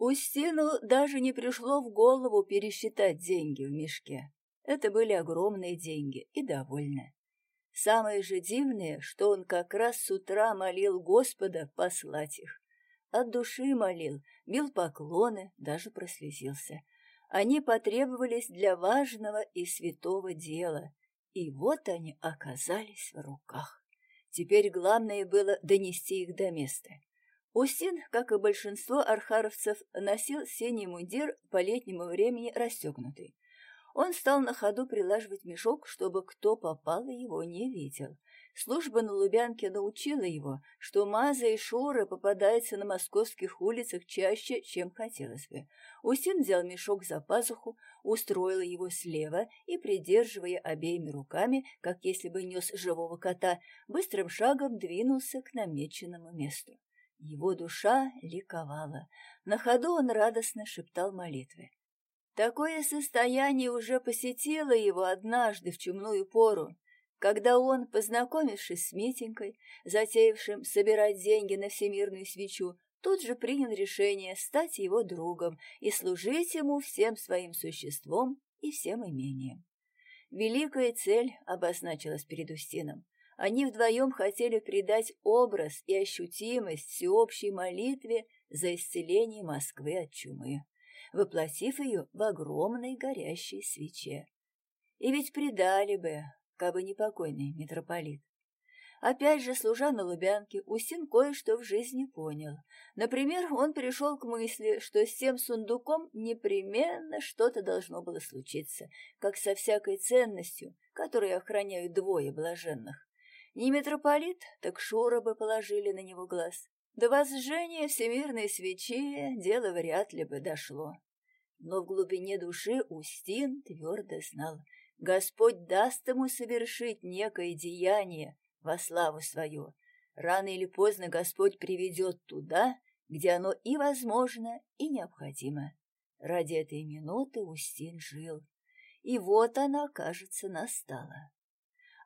Устину даже не пришло в голову пересчитать деньги в мешке. Это были огромные деньги и довольны. Самое же дивное, что он как раз с утра молил Господа послать их. От души молил, бил поклоны, даже прослезился. Они потребовались для важного и святого дела, и вот они оказались в руках. Теперь главное было донести их до места. Устин, как и большинство архаровцев, носил синий мундир по летнему времени расстегнутый. Он стал на ходу прилаживать мешок, чтобы кто попал его не видел. Служба на Лубянке научила его, что Маза и Шура попадаются на московских улицах чаще, чем хотелось бы. Устин взял мешок за пазуху, устроил его слева и, придерживая обеими руками, как если бы нес живого кота, быстрым шагом двинулся к намеченному месту. Его душа ликовала. На ходу он радостно шептал молитвы. Такое состояние уже посетило его однажды в чумную пору, когда он, познакомившись с Митенькой, затеявшим собирать деньги на всемирную свечу, тут же принял решение стать его другом и служить ему всем своим существом и всем имением. Великая цель обозначилась перед Устином. Они вдвоем хотели придать образ и ощутимость всеобщей молитве за исцеление Москвы от чумы воплотив ее в огромной горящей свече. И ведь предали бы, кабы не покойный митрополит. Опять же, служа на Лубянке, Устин кое-что в жизни понял. Например, он пришел к мысли, что с тем сундуком непременно что-то должно было случиться, как со всякой ценностью, которую охраняют двое блаженных. Не митрополит, так Шура бы положили на него глаз. До возжжения всемирной свечи дело вряд ли бы дошло. Но в глубине души Устин твердо знал, Господь даст ему совершить некое деяние во славу свою. Рано или поздно Господь приведет туда, где оно и возможно, и необходимо. Ради этой минуты Устин жил. И вот она, кажется, настала.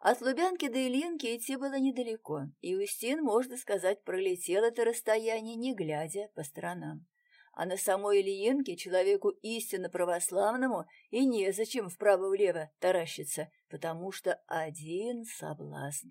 От Лубянки до Ильинки идти было недалеко, и Устин, можно сказать, пролетел это расстояние, не глядя по сторонам. А на самой Ильинке человеку истинно православному и незачем вправо-влево таращиться, потому что один соблазн.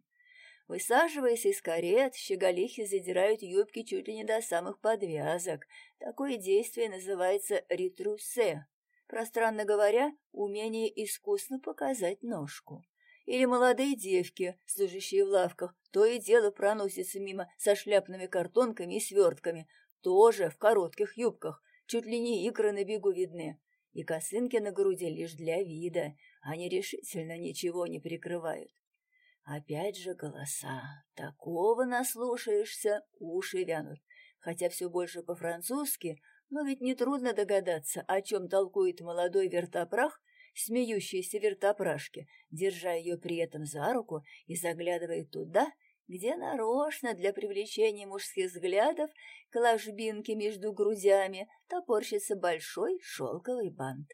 Высаживаясь из карет, щеголихи задирают юбки чуть ли не до самых подвязок. Такое действие называется ретрусе. Пространно говоря, умение искусно показать ножку. Или молодые девки, служащие в лавках, то и дело проносятся мимо со шляпными картонками и свертками, тоже в коротких юбках, чуть ли не икры на бегу видны. И косынки на груди лишь для вида, они решительно ничего не прикрывают. Опять же голоса. Такого наслушаешься, уши вянут. Хотя все больше по-французски, но ведь нетрудно догадаться, о чем толкует молодой вертопрах смеющейся вертопрашки, держа ее при этом за руку и заглядывая туда, где нарочно для привлечения мужских взглядов к ложбинке между грудями топорщится большой шелковый бант.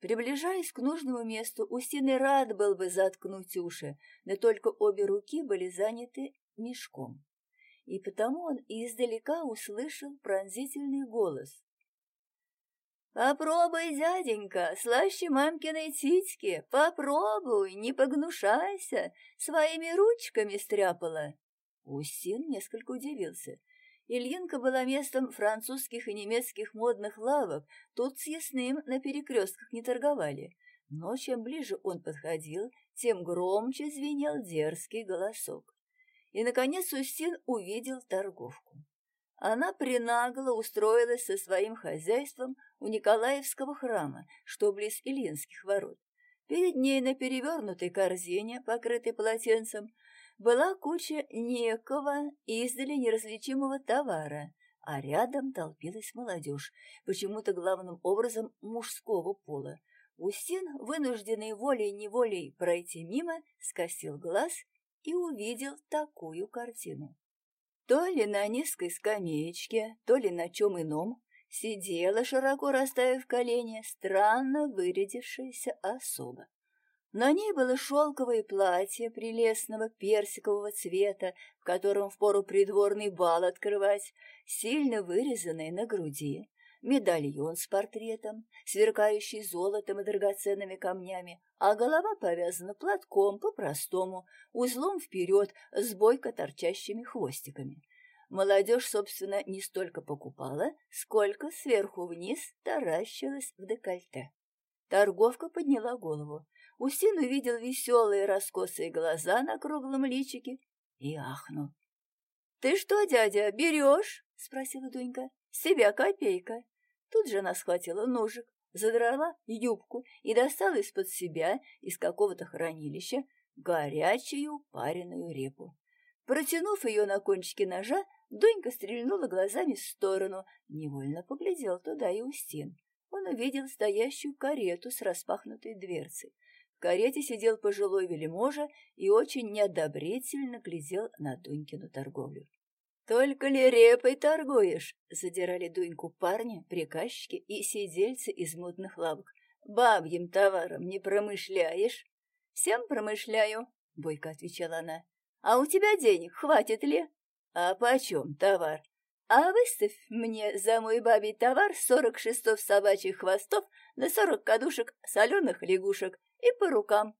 Приближаясь к нужному месту, Устиный рад был бы заткнуть уши, но только обе руки были заняты мешком. И потому он издалека услышал пронзительный голос. «Попробуй, дяденька, слаще мамкиной титьки, попробуй, не погнушайся, своими ручками стряпала». Устин несколько удивился. Ильинка была местом французских и немецких модных лавок, тут с ясным на перекрестках не торговали. Но чем ближе он подходил, тем громче звенел дерзкий голосок. И, наконец, Устин увидел торговку. Она принагло устроилась со своим хозяйством у Николаевского храма, что близ Ильинских ворот. Перед ней на перевернутой корзине, покрытой полотенцем, была куча некого издали неразличимого товара, а рядом толпилась молодежь, почему-то главным образом мужского пола. Устин, вынужденный волей-неволей пройти мимо, скосил глаз и увидел такую картину. То ли на низкой скамеечке, то ли на чем ином сидела, широко расставив колени, странно вырядившаяся особа. На ней было шелковое платье прелестного персикового цвета, в котором впору придворный бал открывать, сильно вырезанное на груди. Медальон с портретом, сверкающий золотом и драгоценными камнями, а голова повязана платком по-простому, узлом вперед, с бойко торчащими хвостиками. Молодежь, собственно, не столько покупала, сколько сверху вниз таращилась в декольте. Торговка подняла голову. Устин увидел веселые раскосые глаза на круглом личике и ахнул. — Ты что, дядя, берешь? — спросила Дунька. — Себя копейка. Тут же она схватила ножик, задрала юбку и достала из-под себя, из какого-то хранилища, горячую пареную репу. Протянув ее на кончике ножа, Дунька стрельнула глазами в сторону, невольно поглядел туда и Устин. Он увидел стоящую карету с распахнутой дверцей. В карете сидел пожилой вельможа и очень неодобрительно глядел на Дунькину торговлю. «Только ли репой торгуешь?» — задирали Дуньку парни, приказчики и сидельцы из мутных лавок. «Бабьим товаром не промышляешь?» «Всем промышляю», — бойко отвечала она. «А у тебя денег хватит ли?» «А почем товар?» «А выставь мне за мой бабий товар сорок шестов собачьих хвостов на сорок кадушек соленых лягушек и по рукам».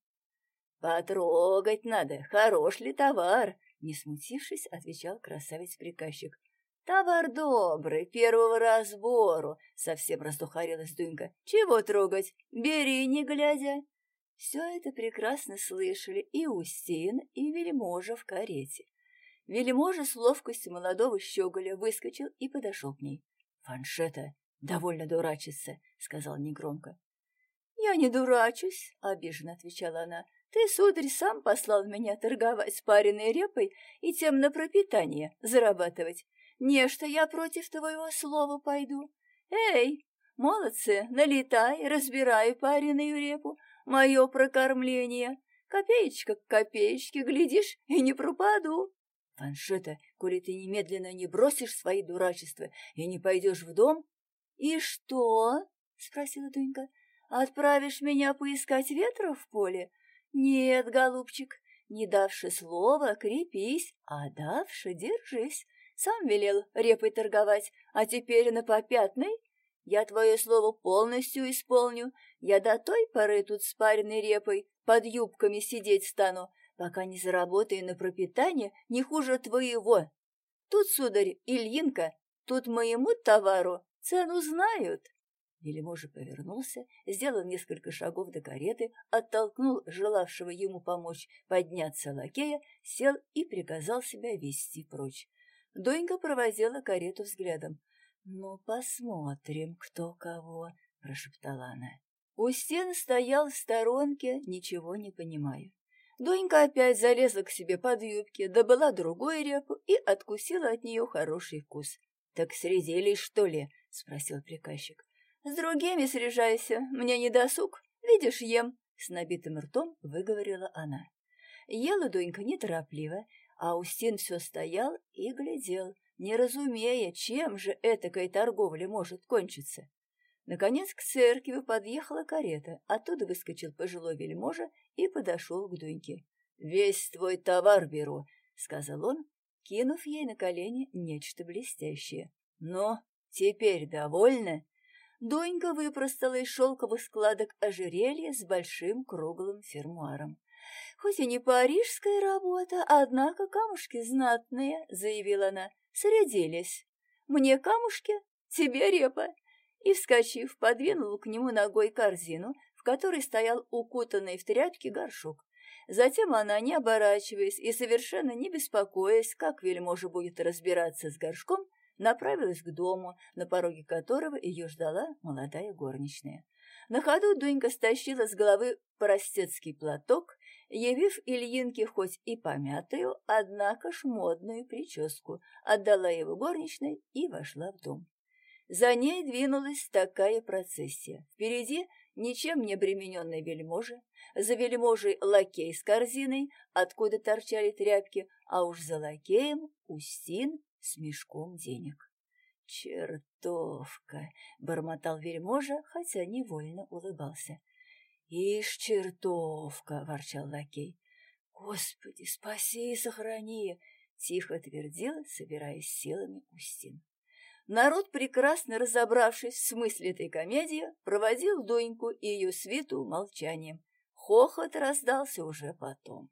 «Потрогать надо, хорош ли товар?» Не смутившись, отвечал красавец-приказчик. «Товар добрый, первого разбору!» — совсем раздухарилась Дунька. «Чего трогать? Бери, не глядя!» Все это прекрасно слышали и Устин, и Вельможа в карете. Вельможа с ловкостью молодого щеголя выскочил и подошел к ней. «Фаншета довольно дурачится», — сказал негромко. «Я не дурачусь», — обиженно отвечала она. Ты, сударь, сам послал меня торговать пареной репой и тем на пропитание зарабатывать. Нечто я против твоего слова пойду. Эй, молодцы, налетай, разбирай пареную репу, мое прокормление. Копеечка к копеечке, глядишь, и не пропаду. Фаншета, коли ты немедленно не бросишь свои дурачества и не пойдешь в дом... — И что? — спросила Дунька. — Отправишь меня поискать ветра в поле? Нет, голубчик, не давши слова, крепись, а давши, держись. Сам велел репой торговать, а теперь на попятной. Я твое слово полностью исполню. Я до той поры тут с пареной репой под юбками сидеть стану, пока не заработаю на пропитание не хуже твоего. Тут, сударь, Ильинка, тут моему товару цену знают. Вельможа повернулся, сделал несколько шагов до кареты, оттолкнул желавшего ему помочь подняться лакея, сел и приказал себя вести прочь. Донька проводила карету взглядом. «Ну, посмотрим, кто кого», — прошептала она. Устин стоял в сторонке, ничего не понимая. Донька опять залезла к себе под юбки, добыла другую репу и откусила от нее хороший вкус. «Так срезились, что ли?» — спросил приказчик. «С другими срежайся, мне не досуг, видишь, ем», — с набитым ртом выговорила она. Ела Дунька неторопливо, а Устин все стоял и глядел, не разумея, чем же этакая торговля может кончиться. Наконец к церкви подъехала карета, оттуда выскочил пожилой вельможа и подошел к Дуньке. «Весь твой товар беру», — сказал он, кинув ей на колени нечто блестящее. «Но теперь довольна?» Донька выпростала из шелковых складок ожерелье с большим круглым фермуаром. «Хоть и не парижская работа, однако камушки знатные», — заявила она. «Срядились. Мне камушки, тебе репа». И, вскочив, подвинула к нему ногой корзину, в которой стоял укутанный в тряпки горшок. Затем она, не оборачиваясь и совершенно не беспокоясь, как вельможа будет разбираться с горшком, направилась к дому, на пороге которого ее ждала молодая горничная. На ходу Дунька стащила с головы простецкий платок, явив Ильинке хоть и помятую, однако ж модную прическу, отдала его горничной и вошла в дом. За ней двинулась такая процессия. Впереди ничем не обремененный вельможа, за вельможей лакей с корзиной, откуда торчали тряпки, а уж за лакеем Устин с мешком денег. «Чертовка!» — бормотал вельможа, хотя невольно улыбался. «Ишь, чертовка!» — ворчал лакей. «Господи, спаси и сохрани!» — тихо твердил, собираясь силами Устин. Народ, прекрасно разобравшись в смысле этой комедии, проводил Доньку и ее свиту молчанием. Хохот раздался уже потом.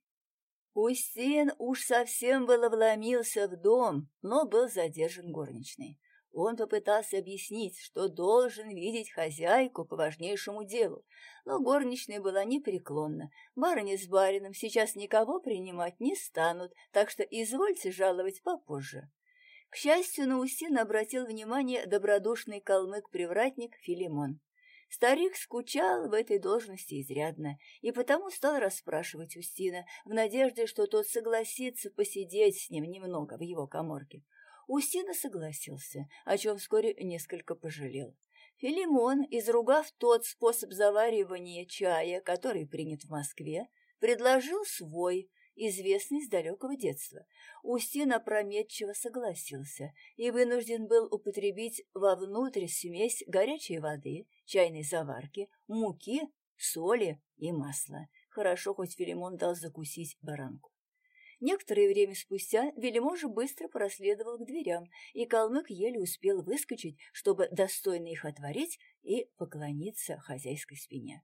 Устин уж совсем было вломился в дом, но был задержан горничной. Он попытался объяснить, что должен видеть хозяйку по важнейшему делу, но горничная была непреклонна. Барыня с барином сейчас никого принимать не станут, так что извольте жаловать попозже. К счастью, на Устина обратил внимание добродушный калмык-привратник Филимон. Старик скучал в этой должности изрядно, и потому стал расспрашивать Устина, в надежде, что тот согласится посидеть с ним немного в его коморке. Устина согласился, о чем вскоре несколько пожалел. Филимон, изругав тот способ заваривания чая, который принят в Москве, предложил свой, известный с далекого детства. Устин опрометчиво согласился и вынужден был употребить вовнутрь смесь горячей воды, чайной заварки, муки, соли и масла. Хорошо, хоть Филимон дал закусить баранку. Некоторое время спустя Вельможа быстро проследовал к дверям, и калмык еле успел выскочить, чтобы достойно их отворить и поклониться хозяйской спине.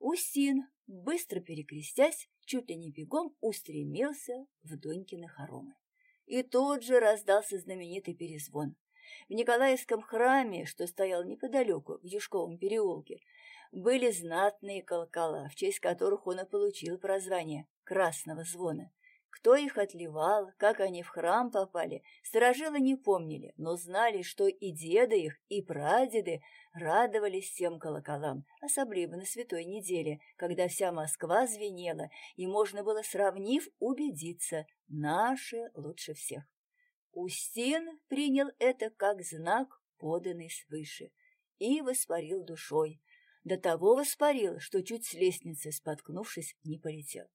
Устин, быстро перекрестясь, чуть ли не бегом устремился в Донькины хоромы. И тут же раздался знаменитый перезвон. В Николаевском храме, что стоял неподалеку, в Юшковом переулке, были знатные колокола, в честь которых он и получил прозвание «Красного звона». Кто их отливал, как они в храм попали, сторожилы не помнили, но знали, что и деды их, и прадеды радовались всем колоколам, особливо на святой неделе, когда вся Москва звенела, и можно было, сравнив, убедиться, наши лучше всех. Устин принял это как знак, поданный свыше, и воспарил душой. До того воспарил, что чуть с лестницы, споткнувшись, не полетел.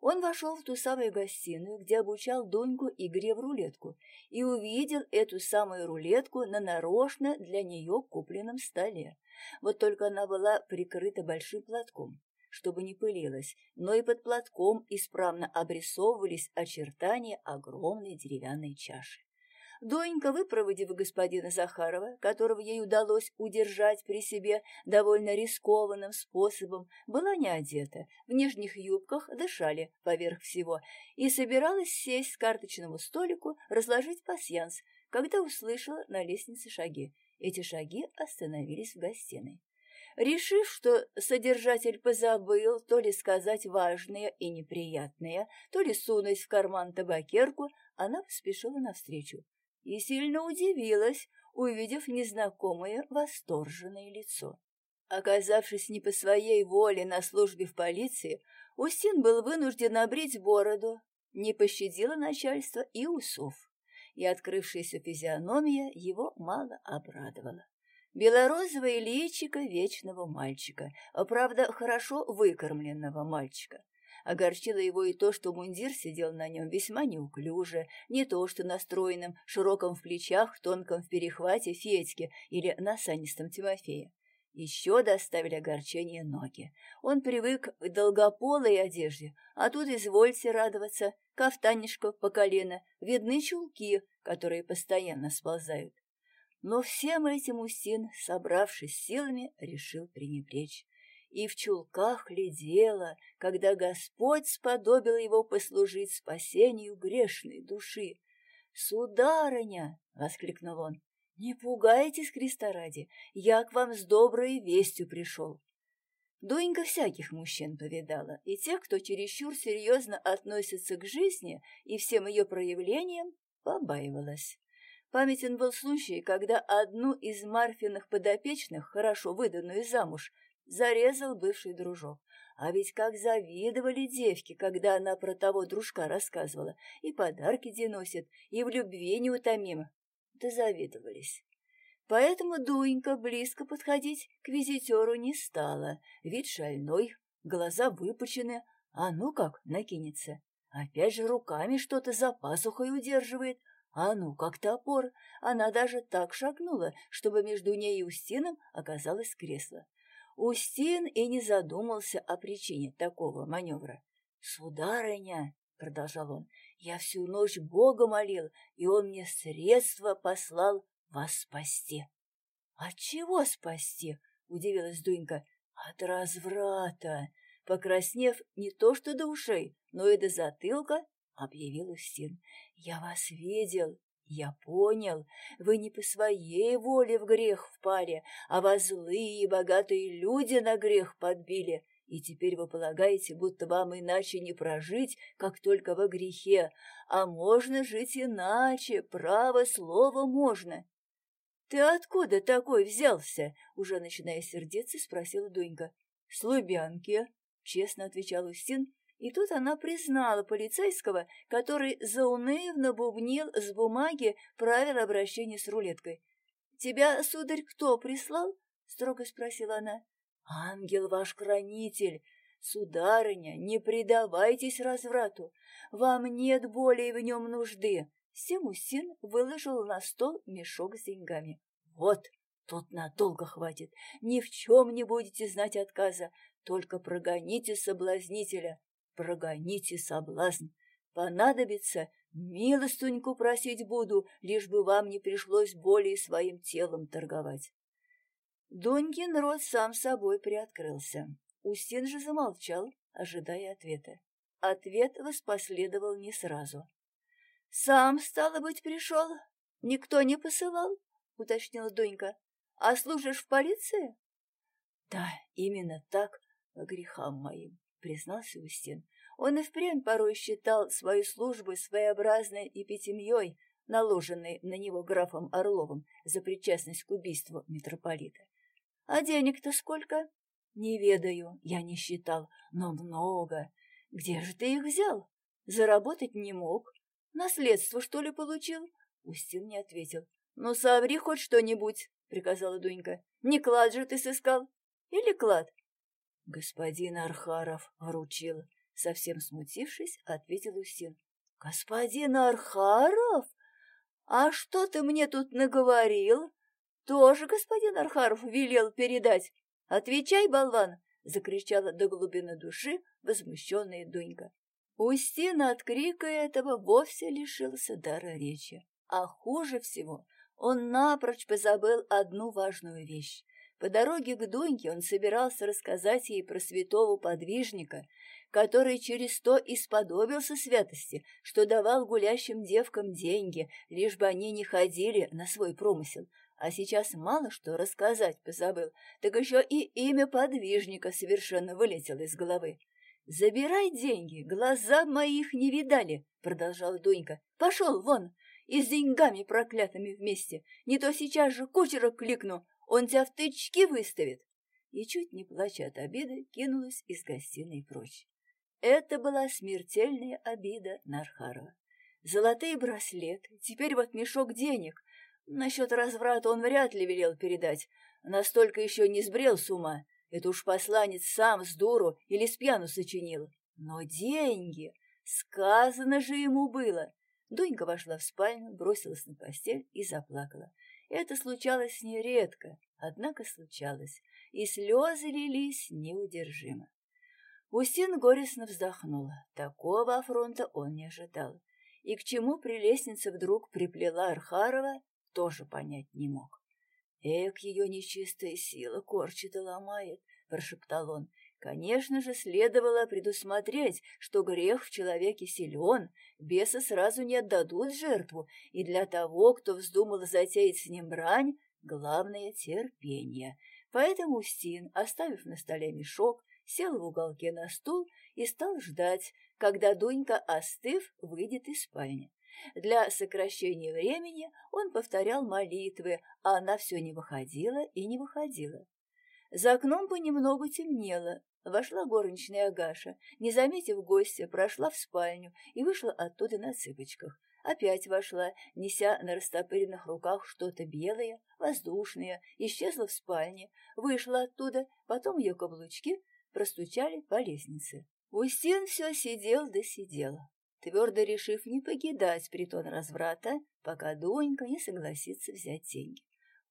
Он вошел в ту самую гостиную, где обучал Дуньку игре в рулетку, и увидел эту самую рулетку на нарочно для нее купленном столе. Вот только она была прикрыта большим платком, чтобы не пылилась, но и под платком исправно обрисовывались очертания огромной деревянной чаши. Донька, выпроводив господина Захарова, которого ей удалось удержать при себе довольно рискованным способом, была не одета, в нижних юбках дышали поверх всего, и собиралась сесть с карточному столику, разложить пасьянс, когда услышала на лестнице шаги. Эти шаги остановились в гостиной. Решив, что содержатель позабыл то ли сказать важное и неприятное, то ли сунуть в карман табакерку, она поспешила навстречу и сильно удивилась, увидев незнакомое восторженное лицо. Оказавшись не по своей воле на службе в полиции, Устин был вынужден обрить бороду, не пощадило начальство и усов, и открывшаяся физиономия его мало обрадовала. Белорозовое личико вечного мальчика, а правда, хорошо выкормленного мальчика. Огорчило его и то, что мундир сидел на нем весьма неуклюже, не то что на стройном, широком в плечах, тонком в перехвате Федьке или на санистом Тимофея. Еще доставили огорчение ноги. Он привык к долгополой одежде, а тут, извольте радоваться, кафтанишко по колено, видны чулки, которые постоянно сползают. Но всем этим Устин, собравшись силами, решил пренебречь и в чулках глядела, когда Господь сподобил его послужить спасению грешной души. «Сударыня!» — воскликнул он. «Не пугайтесь, Христа ради, я к вам с доброй вестью пришел». Донька всяких мужчин повидала, и тех, кто чересчур серьезно относится к жизни и всем ее проявлениям, побаивалась. Памятен был случай, когда одну из Марфиных подопечных, хорошо выданную замуж, зарезал бывший дружок. А ведь как завидовали девки, когда она про того дружка рассказывала, и подарки деносит, и в любви неутомима. Да завидовались. Поэтому Дуенька близко подходить к визитеру не стала. Вид шальной, глаза выпучены, а ну как накинется. Опять же руками что-то за пасухой удерживает, а ну как топор. Она даже так шагнула, чтобы между ней и Устином оказалось кресло. Устин и не задумался о причине такого маневра. «Сударыня», — продолжал он, — «я всю ночь Бога молил, и он мне средства послал вас спасти. От чего спасти? Удивилась Дунька. От разврата. Покраснев не то что до ушей, но и до затылка, объявил Устин. Я вас видел, я понял, вы не по своей воле в грех впали, а вас злые и богатые люди на грех подбили. И теперь вы полагаете, будто вам иначе не прожить, как только во грехе, а можно жить иначе, право слово можно. «Ты откуда такой взялся?» — уже начиная сердиться, спросила Дунька. «С Лубянки», — честно отвечал Устин, и тут она признала полицейского, который заунывно бубнил с бумаги правила обращения с рулеткой. «Тебя, сударь, кто прислал?» — строго спросила она. «Ангел ваш хранитель! Сударыня, не предавайтесь разврату! Вам нет более в нем нужды!» Семусин выложил на стол мешок с деньгами. «Вот, тут надолго хватит. Ни в чем не будете знать отказа. Только прогоните соблазнителя, прогоните соблазн. Понадобится, милостуньку просить буду, лишь бы вам не пришлось более своим телом торговать». Донькин рот сам собой приоткрылся. Устин же замолчал, ожидая ответа. Ответ воспоследовал не сразу. «Сам, стало быть, пришел? Никто не посылал?» — уточнила Донька. «А служишь в полиции?» «Да, именно так, по грехам моим», — признался Устин. Он и впрямь порой считал свою службу своеобразной эпитемьей, наложенной на него графом Орловым за причастность к убийству митрополита. «А денег-то сколько?» «Не ведаю, я не считал, но много. Где же ты их взял? Заработать не мог, Наследство, что ли, получил? Устин не ответил. Ну, соври хоть что-нибудь, приказала Дунька. Не клад же ты сыскал? Или клад? Господин Архаров вручил. Совсем смутившись, ответил Устин. Господин Архаров? А что ты мне тут наговорил? Тоже господин Архаров велел передать. Отвечай, болван! Закричала до глубины души возмущенная Дунька. Устин от крика этого вовсе лишился дара речи. А хуже всего, он напрочь позабыл одну важную вещь. По дороге к Дуньке он собирался рассказать ей про святого подвижника, который через то исподобился святости, что давал гулящим девкам деньги, лишь бы они не ходили на свой промысел. А сейчас мало что рассказать позабыл, так еще и имя подвижника совершенно вылетело из головы. «Забирай деньги, глаза моих не видали», — продолжала Дунька. «Пошел вон, и с деньгами проклятыми вместе. Не то сейчас же кучера кликну, он тебя в тычки выставит». И чуть не плача от обиды, кинулась из гостиной прочь. Это была смертельная обида Нархарова. Золотые браслеты, теперь вот мешок денег. Насчет разврата он вряд ли велел передать, настолько еще не сбрел с ума. Это уж посланец сам с дуру или с пьяну сочинил. Но деньги! Сказано же ему было! Дунька вошла в спальню, бросилась на постель и заплакала. Это случалось с редко, однако случалось, и слезы лились неудержимо. Устин горестно вздохнула. Такого афронта он не ожидал. И к чему при лестнице вдруг приплела Архарова, тоже понять не мог. «Эк, ее нечистая сила корчит и ломает», — прошептал он. «Конечно же, следовало предусмотреть, что грех в человеке силен, бесы сразу не отдадут жертву, и для того, кто вздумал затеять с ним брань, главное — терпение». Поэтому Устин, оставив на столе мешок, сел в уголке на стул и стал ждать, когда Дунька, остыв, выйдет из спальни. Для сокращения времени он повторял молитвы, а она все не выходила и не выходила. За окном понемногу темнело. Вошла горничная Агаша, не заметив гостя, прошла в спальню и вышла оттуда на цыпочках. Опять вошла, неся на растопыренных руках что-то белое, воздушное, исчезла в спальне, вышла оттуда, потом ее каблучки простучали по лестнице. Устин все сидел да сидел твердо решив не покидать притон разврата, пока Донька не согласится взять деньги.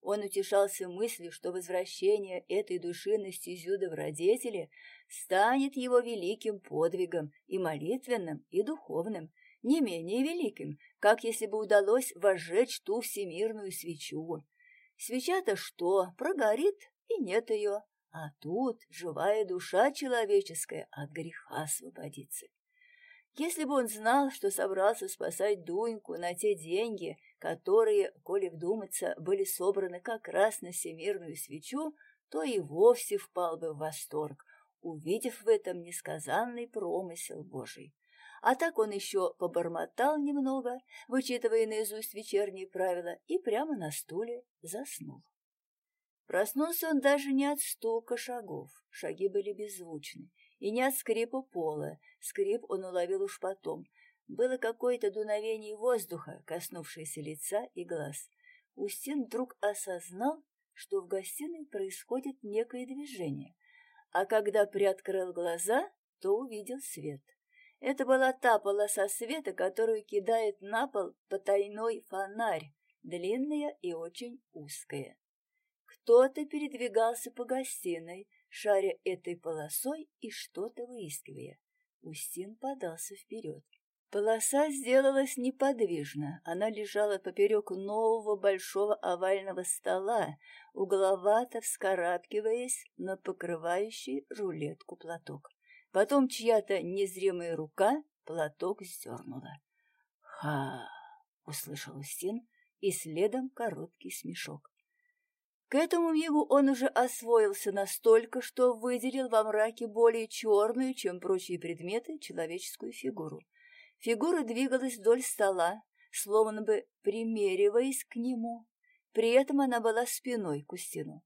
Он утешался мыслью, что возвращение этой души на стезю добродетели станет его великим подвигом и молитвенным, и духовным, не менее великим, как если бы удалось возжечь ту всемирную свечу. Свеча-то что, прогорит, и нет ее, а тут живая душа человеческая от греха освободится. Если бы он знал, что собрался спасать Дуньку на те деньги, которые, коли вдуматься, были собраны как раз на всемирную свечу, то и вовсе впал бы в восторг, увидев в этом несказанный промысел Божий. А так он еще побормотал немного, вычитывая наизусть вечерние правила, и прямо на стуле заснул. Проснулся он даже не от стука шагов, шаги были беззвучны, и не от скрипа пола, скрип он уловил уж потом. Было какое-то дуновение воздуха, коснувшееся лица и глаз. Устин вдруг осознал, что в гостиной происходит некое движение, а когда приоткрыл глаза, то увидел свет. Это была та полоса света, которую кидает на пол потайной фонарь, длинная и очень узкая. Кто-то передвигался по гостиной, шаря этой полосой и что-то выискивая. Устин подался вперед. Полоса сделалась неподвижна. Она лежала поперек нового большого овального стола, угловато вскарабкиваясь на покрывающий рулетку платок. Потом чья-то незримая рука платок сдернула. «Ха!» — услышал Устин, и следом короткий смешок. К этому мигу он уже освоился настолько, что выделил во мраке более черную, чем прочие предметы, человеческую фигуру. Фигура двигалась вдоль стола, словно бы примериваясь к нему. При этом она была спиной к Устину.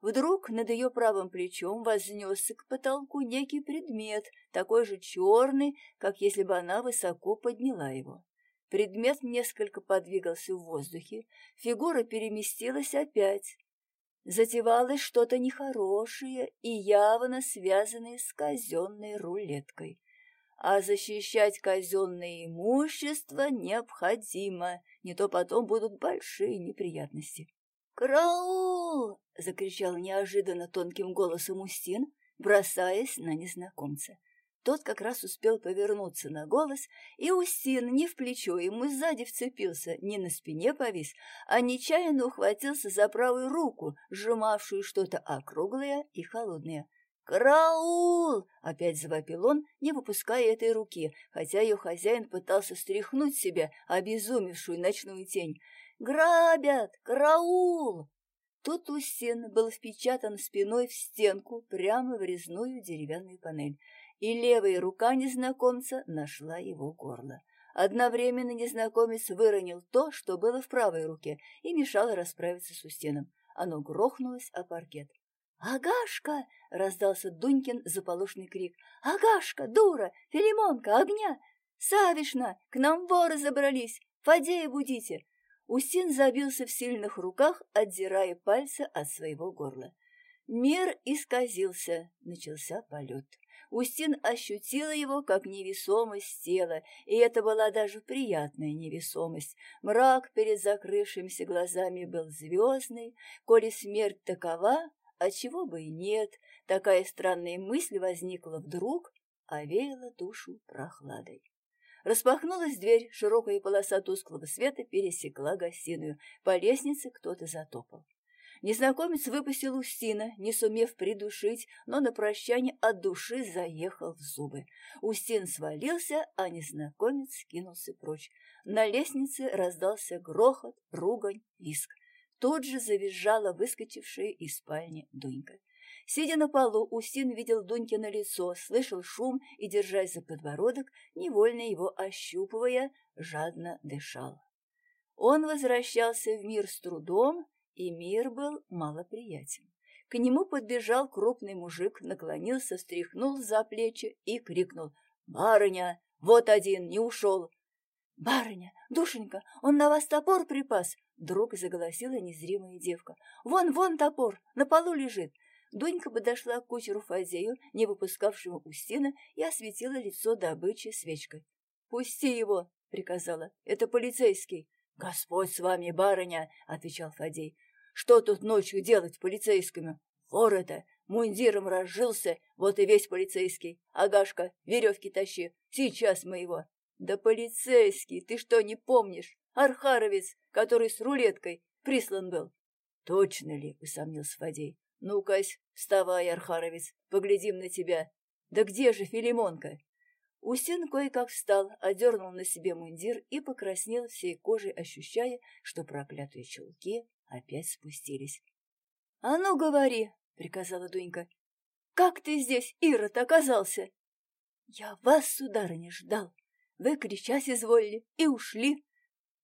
Вдруг над ее правым плечом вознесся к потолку некий предмет, такой же черный, как если бы она высоко подняла его. Предмет несколько подвигался в воздухе, фигура переместилась опять, затевалось что-то нехорошее и явно связанное с казенной рулеткой. А защищать казенное имущество необходимо, не то потом будут большие неприятности. «Караул!» — закричал неожиданно тонким голосом Устин, бросаясь на незнакомца. Тот как раз успел повернуться на голос, и Устин не в плечо ему сзади вцепился, не на спине повис, а нечаянно ухватился за правую руку, сжимавшую что-то округлое и холодное. «Караул!» — опять завопил он, не выпуская этой руки, хотя ее хозяин пытался стряхнуть себя обезумевшую ночную тень. «Грабят! Караул!» Тут Устин был впечатан спиной в стенку прямо в резную деревянную панель и левая рука незнакомца нашла его горло. Одновременно незнакомец выронил то, что было в правой руке, и мешало расправиться с Устином. Оно грохнулось о паркет. «Агашка!» — раздался Дунькин заполошный крик. «Агашка, дура! Филимонка, огня! Савишна, к нам воры забрались! Фадея будите!» Устин забился в сильных руках, отдирая пальцы от своего горла. Мир исказился, начался полет. Устин ощутила его как невесомость тела, и это была даже приятная невесомость. Мрак перед закрывшимися глазами был звездный, коли смерть такова, а чего бы и нет, такая странная мысль возникла вдруг, а душу прохладой. Распахнулась дверь, широкая полоса тусклого света пересекла гостиную. По лестнице кто-то затопал. Незнакомец выпустил Устина, не сумев придушить, но на прощание от души заехал в зубы. Устин свалился, а незнакомец кинулся прочь. На лестнице раздался грохот, ругань, виск. Тут же завизжала выскочившая из спальни Дунька. Сидя на полу, Устин видел Дунькино лицо, слышал шум и, держась за подбородок, невольно его ощупывая, жадно дышал. Он возвращался в мир с трудом, и мир был малоприятен. К нему подбежал крупный мужик, наклонился, встряхнул за плечи и крикнул «Барыня, вот один, не ушел!» «Барыня, душенька, он на вас топор припас!» Вдруг заголосила незримая девка. «Вон, вон топор, на полу лежит!» Дунька подошла к кучеру Фазею, не выпускавшему Устина, и осветила лицо добычи свечкой. «Пусти его!» — приказала. «Это полицейский!» «Господь с вами, барыня!» — отвечал Фадей. «Что тут ночью делать полицейскому? Вор это! Мундиром разжился, вот и весь полицейский. Агашка, веревки тащи, сейчас мы его!» Да полицейский, ты что, не помнишь? Архаровец, который с рулеткой прислан был. Точно ли, усомнился Фадей. Ну-кась, вставай, Архаровец, поглядим на тебя. Да где же Филимонка? Устин кое-как встал, одернул на себе мундир и покраснел всей кожей, ощущая, что проклятые чулки опять спустились. — А ну, говори, — приказала Дунька. — Как ты здесь, Ирод, оказался? — Я вас, сударыня, ждал. Вы кричать изволили и ушли.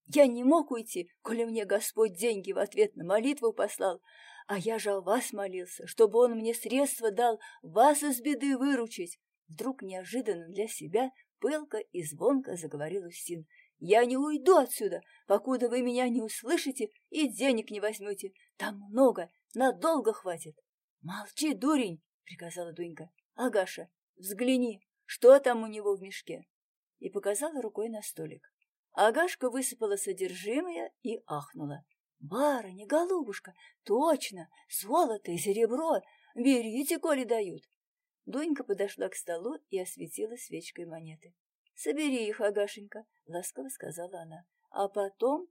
Я не мог уйти, коли мне Господь деньги в ответ на молитву послал, а я же о вас молился, чтобы он мне средства дал вас из беды выручить. Вдруг неожиданно для себя пылко и звонко заговорил Устин. Я не уйду отсюда, покуда вы меня не услышите и денег не возьмете. Там много, надолго хватит. Молчи, дурень, приказала Дунька. Агаша, взгляни, что там у него в мешке. И показала рукой на столик. Агашка высыпала содержимое и ахнула. «Барыня, голубушка, точно, золото и серебро, берите, коли дают». Донька подошла к столу и осветила свечкой монеты. «Собери их, Агашенька», — ласково сказала она. «А потом...»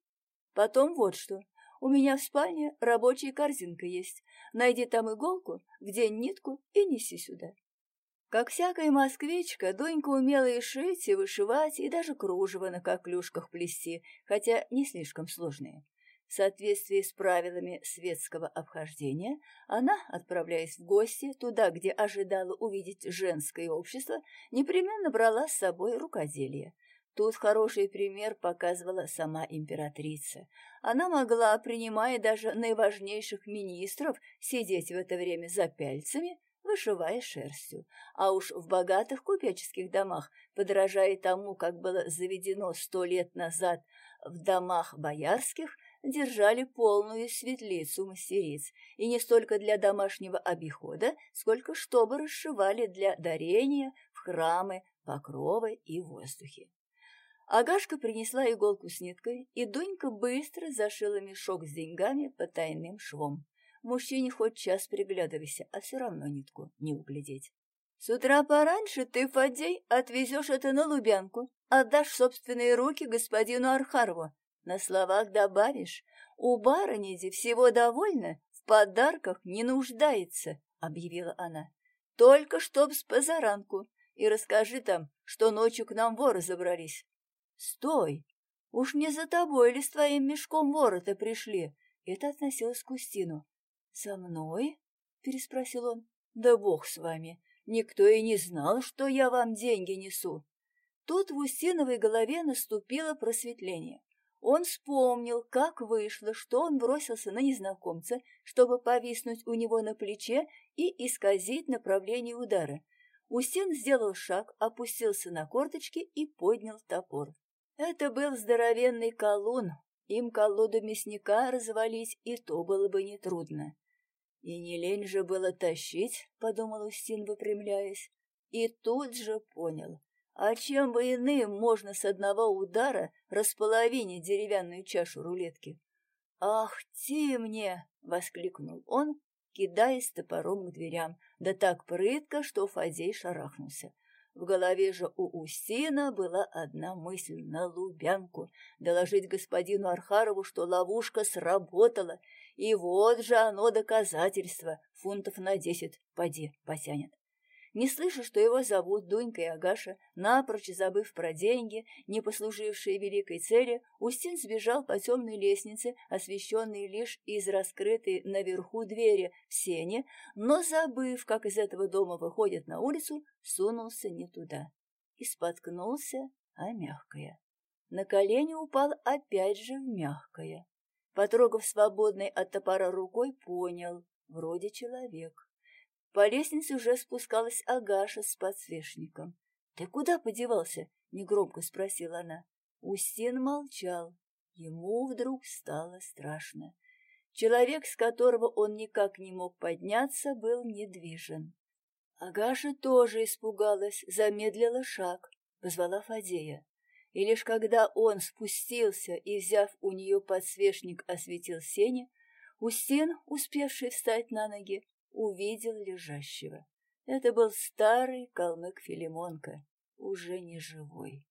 «Потом вот что. У меня в спальне рабочая корзинка есть. Найди там иголку, где нитку и неси сюда». Как всякая москвичка, Донька умела и шить, и вышивать, и даже кружево на коклюшках плести, хотя не слишком сложные. В соответствии с правилами светского обхождения, она, отправляясь в гости туда, где ожидала увидеть женское общество, непременно брала с собой рукоделие. Тут хороший пример показывала сама императрица. Она могла, принимая даже наиважнейших министров, сидеть в это время за пяльцами, вышивая шерстью. А уж в богатых купеческих домах, подражая тому, как было заведено сто лет назад в домах боярских, держали полную светлицу мастериц, и не столько для домашнего обихода, сколько чтобы расшивали для дарения в храмы, покровы и воздухе. Агашка принесла иголку с ниткой, и Дунька быстро зашила мешок с деньгами по тайным швом. Мужчине хоть час приглядывайся, а все равно нитку не углядеть. С утра пораньше ты, Фадей, отвезешь это на Лубянку, отдашь собственные руки господину Архарову, на словах добавишь, у барыни всего довольно, в подарках не нуждается, — объявила она. Только чтоб с позаранку, и расскажи там, что ночью к нам воры забрались. Стой! Уж не за тобой или с твоим мешком воры-то пришли? Это относилось к Устину. За мной? — переспросил он. Да бог с вами! Никто и не знал, что я вам деньги несу. Тут в Устиновой голове наступило просветление. Он вспомнил, как вышло, что он бросился на незнакомца, чтобы повиснуть у него на плече и исказить направление удара. Устин сделал шаг, опустился на корточки и поднял топор. Это был здоровенный колун, им колоду мясника развалить и то было бы нетрудно. И не лень же было тащить, — подумал Устин, выпрямляясь, и тут же понял. А чем бы иным можно с одного удара располовинить деревянную чашу рулетки? «Ах, ти мне!» — воскликнул он, кидаясь топором к дверям, да так прытко, что Фадей шарахнулся. В голове же у Устина была одна мысль — на Лубянку, доложить господину Архарову, что ловушка сработала, и вот же оно доказательство, фунтов на десять, поди, потянет. Не слыша, что его зовут Дунька и Агаша, напрочь забыв про деньги, не послужившие великой цели, Устин сбежал по темной лестнице, освещенной лишь из раскрытой наверху двери в сене, но, забыв, как из этого дома выходят на улицу, сунулся не туда. И споткнулся о мягкое. На колени упал опять же в мягкое. Потрогав свободной от топора рукой, понял — вроде человек. По лестнице уже спускалась Агаша с подсвечником. — Ты куда подевался? — негромко спросила она. Устин молчал. Ему вдруг стало страшно. Человек, с которого он никак не мог подняться, был недвижен. Агаша тоже испугалась, замедлила шаг, позвала Фадея. И лишь когда он спустился и, взяв у нее подсвечник, осветил сене, Устин, успевший встать на ноги, увидел лежащего. Это был старый калмык Филимонка, уже не живой.